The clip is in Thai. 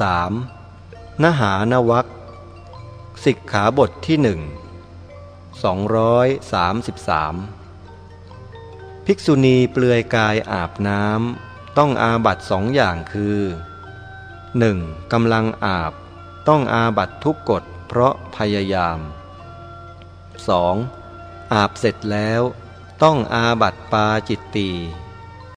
3. นหานวักสิกขาบทที่หนึ่ง233 ภิกษุณีเปลือยกายอาบน้ำต้องอาบัตสองอย่างคือ 1. กำลังอาบ ต้องอาบัตทุกกฎเพราะพยายาม 2. อาบเสร็จแล้ว ต้องอาบัตปาจิตตี